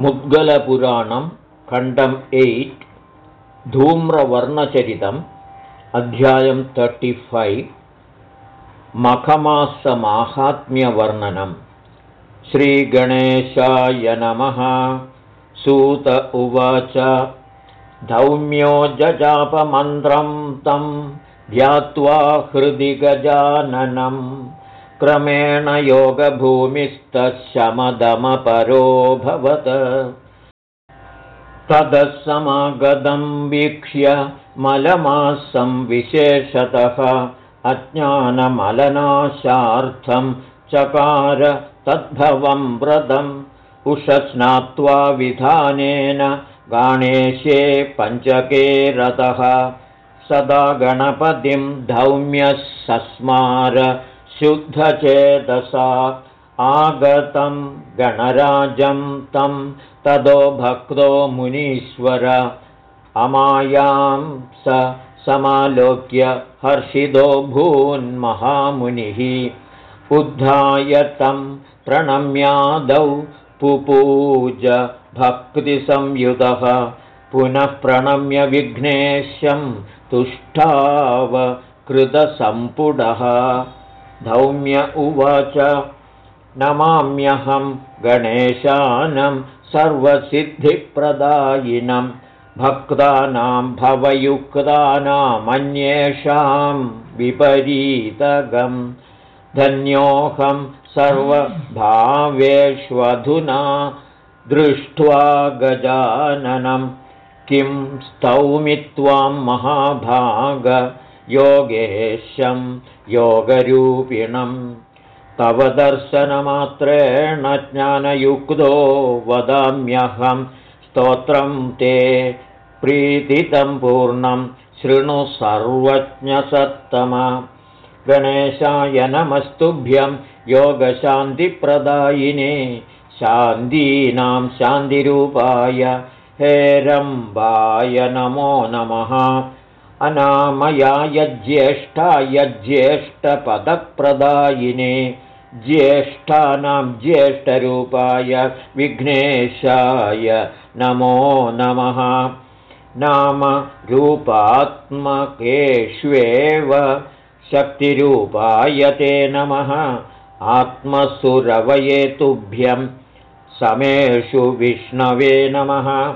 मुद्गलपुराणं खण्डम् एय्ट् धूम्रवर्णचरितम् अध्यायं तर्टिफैव् मखमासमाहात्म्यवर्णनं। श्रीगणेशाय नमः। सूत उवाच। धौम्यो जजापमन्त्रं तं ध्यात्वा हृदि गजाननं क्रमेण योगभूमिस्तशमदमपरोऽभवत् ततः समागतं वीक्ष्य मलमासं विशेषतः अज्ञानमलनाशार्थं चकार तद्भवं व्रतम्। उषस्नात्वा विधानेन गणेशे पञ्चके रतः सदा गणपतिं धौम्यः सस्मार शुद्धचेतसा आगतं गणराजं तं तदो भक्तो मुनीश्वर। अमायां स समालोक्य हर्षितो भून्महामुनिः। उद्धाय तं प्रणम्यादौ पुपूज भक्तिसंयुतः पुनः प्रणम्य विघ्नेशं तुष्टाव कृतसम्पुडः धौम्य उवाच। नमाम्यहं गणेशानं सर्वसिद्धिप्रदायिनं। भक्तानां भवयुक्तानामन्येषां विपरीतगं। धन्योऽहं सर्वभावेष्वधुना दृष्ट्वा गजाननं। किं स्तौमि त्वां महाभागयोगेशं योगरूपिणम् तव दर्शनमात्रेण ज्ञानयुक्तो वदाम्यहं स्तोत्रं ते प्रीतितं पूर्णं शृणु सर्वज्ञसत्तम। गणेशाय नमस्तुभ्यं योगशान्तिप्रदायिने शान्तीनां शान्तिरूपाय हेरम्बाय नमो नमः अनामयाय ज्येष्ठाय ज्येष्ठपदप्रदायिने ज्येष्ठानां ज्येष्ठरूपाय विघ्नेशाय नमो नमः। नाम रूपात्मकेष्वेव शक्तिरूपाय ते नमः। आत्मसुरवये तुभ्यं समेषु विष्णवे नमः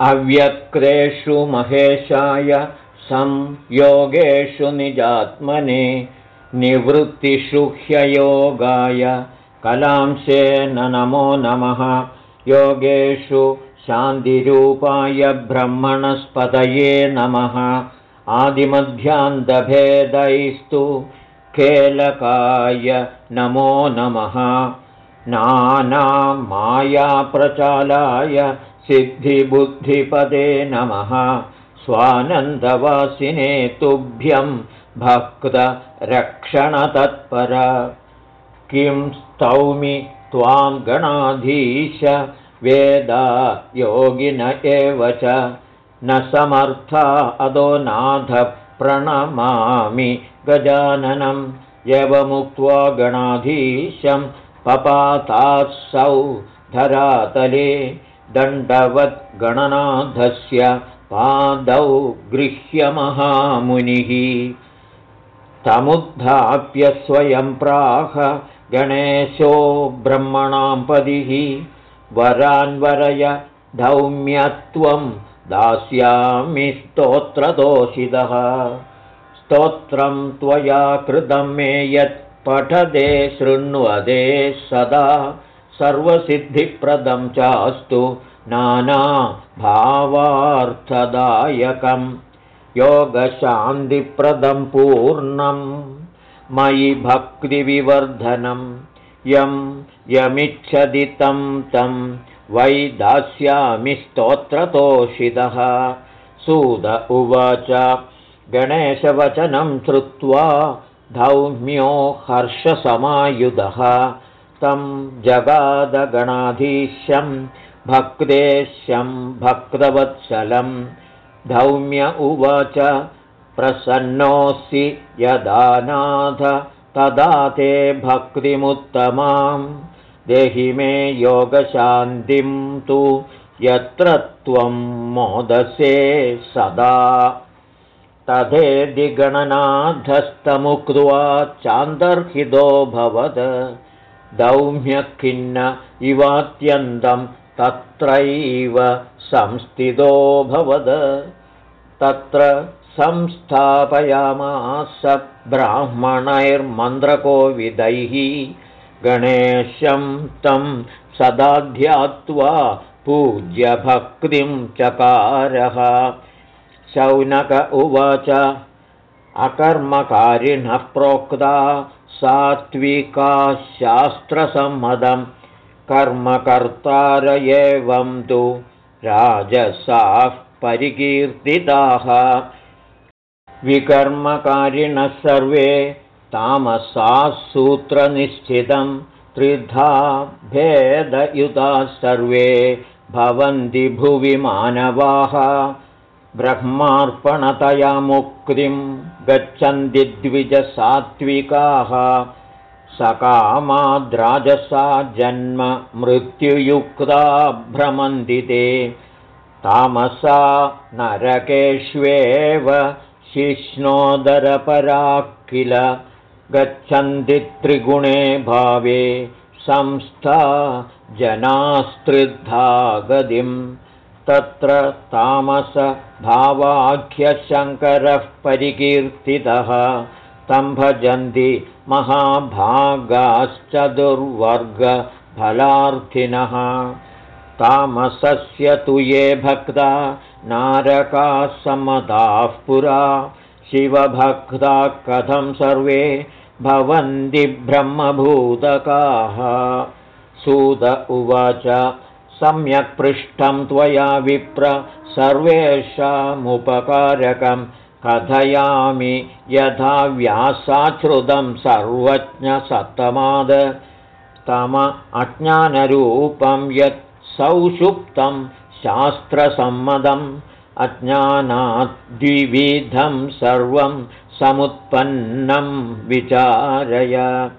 अव्यक्रेषु महेशाय संयोगेषु निजात्मने निवृत्तिषु ह्ययोगाय कलांशेन नमो नमः। योगेषु शान्तिरूपाय ब्रह्मणस्पतये नमः। आदिमध्यान्तभेदैस्तु केलकाय नमो नमः। नानामायाप्रचालाय सिद्धिबुद्धिपदे नमः। स्वानन्दवासिने तुभ्यं भक्तरक्षणतत्पर। किं स्तौमि त्वां गणाधीश वेदा योगिन एव च। न समर्था अदो नाथ प्रणमामि गजाननं। यवमुक्त्वा गणाधीशं पपातात्सौ धरातले दण्डवद्गणनाथस्य पादौ गृह्यमहामुनिः तमुद्धाप्य स्वयं प्राह गणेशो ब्रह्मणां पदिः वरान्वरय धौम्यत्वं दास्यामि स्तोत्रदोषितः। स्तोत्रं त्वया कृतं मे यत् पठदे शृण्वदे सदा सर्वसिद्धिप्रदं चास्तु नानाभावार्थदायकं योगशान्तिप्रदं पूर्णं मयि भक्तिविवर्धनं यं यमिच्छति तं तं वै दास्यामि स्तोत्रतोषितः सूद उवाच। गणेशवचनं श्रुत्वा धौम्यो हर्षसमायुधः तं जगादगणाधीश्यं भक्तेश्यं भक्तवत्सलं। धौम्य उवाच प्रसन्नोऽसि यदा नाथ तदा ते भक्तिमुत्तमां। देहि मे योगशान्तिं तु यत्र त्वं मोदसे सदा। तथेदिगणनाधस्तमुक्त्वा चान्दर्हितोऽभवत् दौम्यखिन्न इवात्यन्तं तत्रैव संस्थितोऽभवद तत्र संस्थापयामास ब्राह्मणैर्मन्त्रकोविदैः गणेशं तं सदा ध्यात्वा पूज्यभक्तिं चकारः। शौनक उवाच अकर्मकारिणः प्रोक्ता सात्विका शास्त्रसम्मदं कर्मकर्तार एवं तु राजसाः परिकीर्तिताः। विकर्मकारिणः सर्वे तामसाः सूत्रनिश्चितं त्रिधा भेदयुताः सर्वे भवन्ति भुवि मानवाः ब्रह्मार्पणतया मुक्तिं गच्छन्ति द्विजसात्विकाः। सकामाद्राजसा जन्म मृत्युयुक्ता भ्रमन्ति ते। तामसा नरकेष्वेव शिष्णोदरपरा किल गच्छन्ति त्रिगुणे भावे संस्था जनास्त्रिद्धा गतिम् तत्र तामसभावाख्यशङ्करः परिकीर्तितः तं भजन्ति महाभागाश्चतुर्वर्गफलार्थिनः। तामसस्य तु ये भक्ता नारकाः समताः पुरा शिवभक्ता कथं सर्वे भवन्ति ब्रह्मभूतकाः। सूत उवाच सम्यक् पृष्ठं त्वया विप्र सर्वेषामुपकारकं। कथयामि यथा व्यासाश्रुतं सर्वज्ञसत्तमाद। तम अज्ञानरूपं यत् सौषुप्तं शास्त्रसम्मदम् अज्ञानाद्विविधं सर्वं समुत्पन्नं विचारय।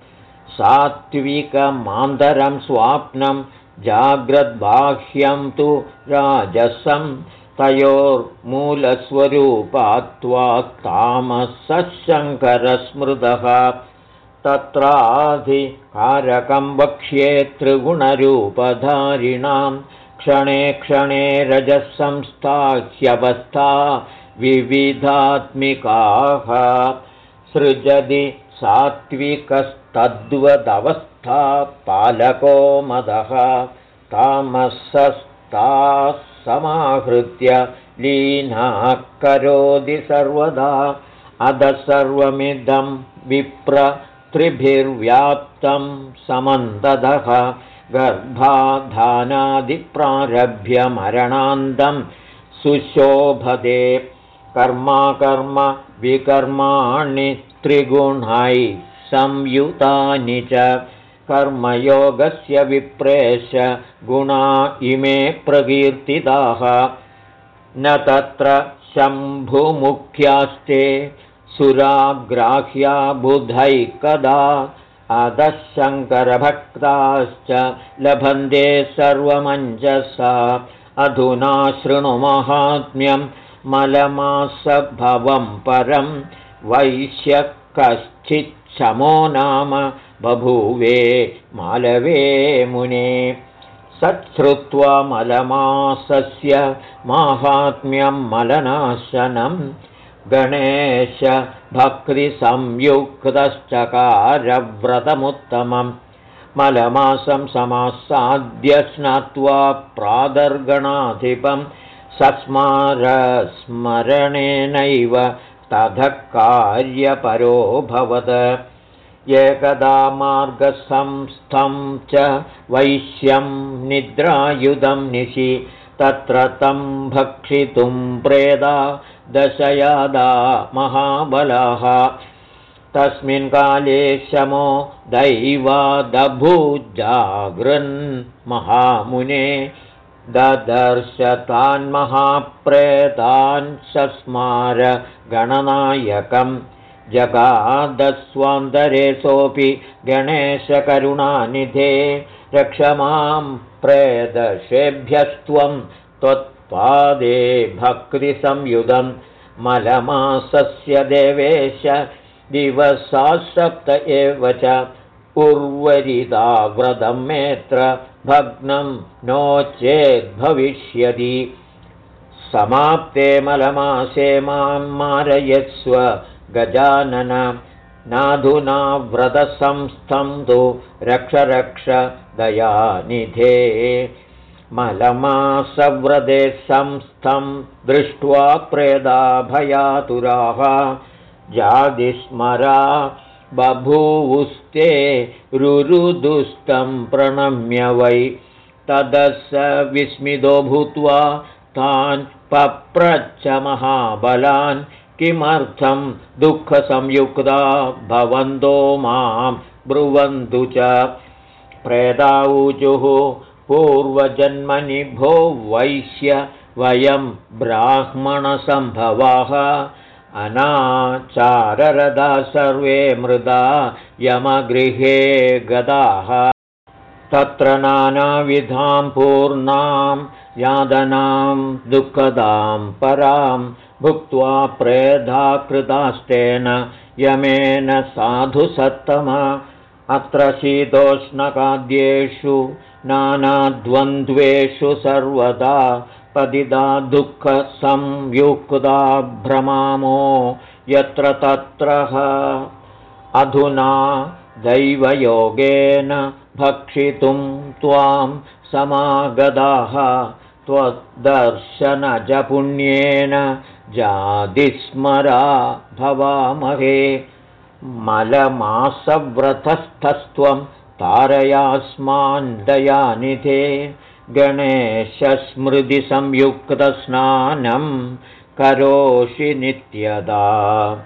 सात्विकमान्तरं स्वाप्नं जाग्रद्बाह्यं तु राजसं तयोर्मूलस्वरूपात्वात्तामसशङ्करस्मृतः तत्राधिकारकं वक्ष्ये त्रिगुणरूपधारिणां क्षणे क्षणे रजःसंस्थाह्यवस्था विविधात्मिकाः सृजति सात्विकस्तद्वदवस्था पालको मदः तामसस्ताः समाहृत्य लीनाः करोति सर्वदा। अधः सर्वमिदं विप्र त्रिभिर्व्याप्तं समन्तदः गर्भाधानादिप्रारभ्य मरणान्तं सुशोभते। कर्माकर्म विकर्माणि त्रिगुणैः संयुतानि च कर्मयोगस्य विप्रेश गुणा इमे प्रकीर्तिताः। न तत्र शम्भुमुख्यास्ते सुराग्राह्या बुधैकदा अधः शङ्करभक्ताश्च लभन्ते सर्वमञ्जसा। अधुना शृणुमाहात्म्यं मलमासभवं परं वैश्य कश्चिच्छमो नाम बभूवे मालवे मुने। सच्छ्रुत्वा मलमासस्य माहात्म्यं मलनाशनं गणेशभक्तिसंयुक्तश्चकारव्रतमुत्तमं। मलमासं समासाद्य स्नात्वा प्रादर्गणाधिपं सस्मारस्मरणेनैव ततः कार्यपरोऽभवत् एकदा मार्गसंस्थं च वैश्यं निद्रायुधं निशि तत्र तं भक्षितुं प्रेदा दशयादा महाबलाः। तस्मिन् काले शमो महामुने ददर्श तान्महाप्रेतान् सस्मार गणनायकम्। जगादस्वान्तरे सोऽपि गणेशकरुणानिधे। रक्ष मां प्रेदशेभ्यस्त्वं त्वत्पादे भक्तिसंयुधं मलमासस्य देवेश दिवसा सप्त एव च उर्वरिदाव्रतं मेत्र भग्नं नो चेद्भविष्यति समाप्ते मलमासे मां मारयस्व गजानन। नाधुना व्रतसंस्थं तु रक्ष रक्ष दयानिधे। मलमासव्रते संस्थं दृष्ट्वा प्रेदाभयातुराः। जादिस्मरा बभूवुस्ते रुरुदुस्तं प्रणम्य वै। तदस विस्मितो भूत्वा तान् पप्रच्छ महाबलान्। किमर्थं दुःखसंयुक्ता भवन्तो मां ब्रुवन्तु च। प्रेदाऊचुः पूर्वजन्मनि भो वैश्य वयं ब्राह्मणसम्भवाः अनाचाररदा सर्वे मृदा यमगृहे गदाः। तत्र नानाविधां पूर्णां यादनां दुःखदां परां भुक्त्वा प्रेधा कृतास्तेन यमेन साधुसत्तम। अत्र शीतोष्णकाद्येषु नानाद्वन्द्वेषु सर्वदा पदिदा दुःखसंयुक्ता भ्रमामो यत्र तत्र। अधुना दैवयोगेन भक्षितुं त्वां समागदाः त्वद्दर्शनजपुण्येन जादिस्मरा भवामहे। मलमासव्रतस्थस्त्वं तारयास्मान् दयानिधे गणेशस्मृतिसंयुक्तस्नानं करोषि नित्यदा।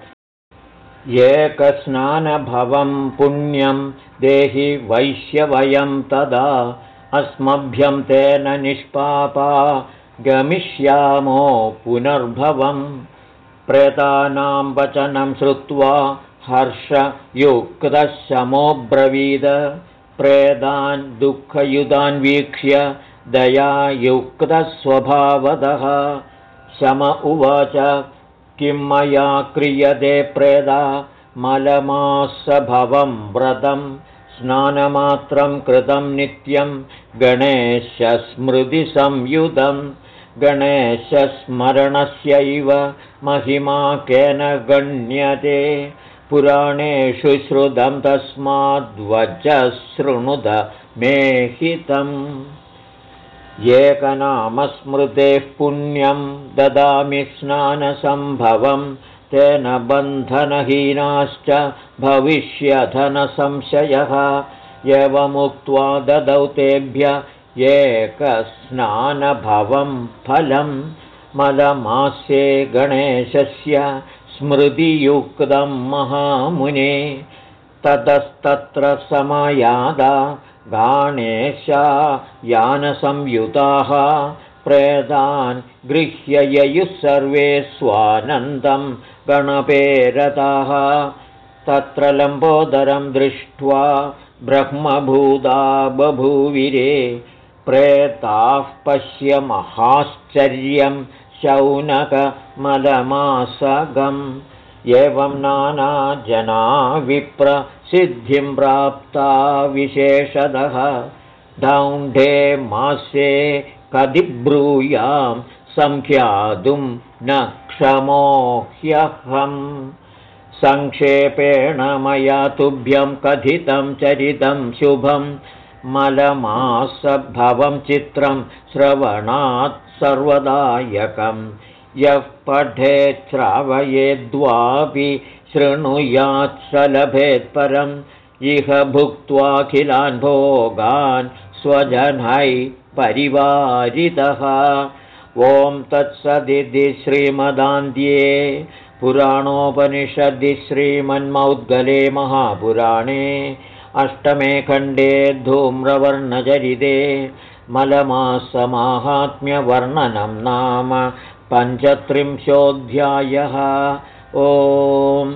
एकस्नानभवं पुण्यं देहि वैश्यवयं तदा अस्मभ्यं तेन निष्पापा गमिष्यामो पुनर्भवं। प्रेतानां वचनं श्रुत्वा हर्षयुक्तशमोऽब्रवीद प्रेतान् दुःखयुधान् वीक्ष्य दयायुक्तस्वभावदः। शम उवाच किं मया क्रियते प्रेदा? मलमासभवं व्रतं स्नानमात्रं कृतं नित्यं। गणेशस्मृतिसंयुधं गणेशस्मरणस्यैव महिमा केन गण्यते। पुराणेषु श्रुतं तस्माद्वचशृणुद मेहितम् एकनामस्मृतेः पुण्यं ददामि स्नानसम्भवं तेन बन्धनहीनाश्च भविष्यधनसंशयः। एवमुक्त्वा ददौ तेभ्य एकस्नानभवं फलं मलमास्ये गणेशस्य स्मृतियुक्तं महामुने ततस्तत्र समायादा गाणेशा यानसंयुताः प्रेदान् गृह्य सर्वे स्वानन्दं गणपेरताः। तत्र लम्बोदरं दृष्ट्वा ब्रह्मभूता बभूविरे प्रेताः पश्य महाश्चर्यं शौनकमलमासगम्। एवं नानाजना विप्रसिद्धिं प्राप्ता विशेषदः दौण्ढे मास्ये कदिब्रूयां सङ्ख्यातुं न क्षमो ह्यहम् सङ्क्षेपेण मया तुभ्यं कथितं चरितं शुभं। मलमासभवं चित्रं श्रवणात् सर्वदायकम्। यः पठेत् श्रावयेद्वापि शृणुयात् लभेत्परम् इह भुक्त्वाखिलान् भोगान् स्वजनै परिवारितः ॐ तत्सदिति श्रीमदान्ध्ये पुराणोपनिषदि श्रीमन्मौद्गले महापुराणे अष्टमे खण्डे धूम्रवर्णचरिते मलमासमाहात्म्यवर्णनं नाम पञ्चत्रिंशोऽध्यायः ओम्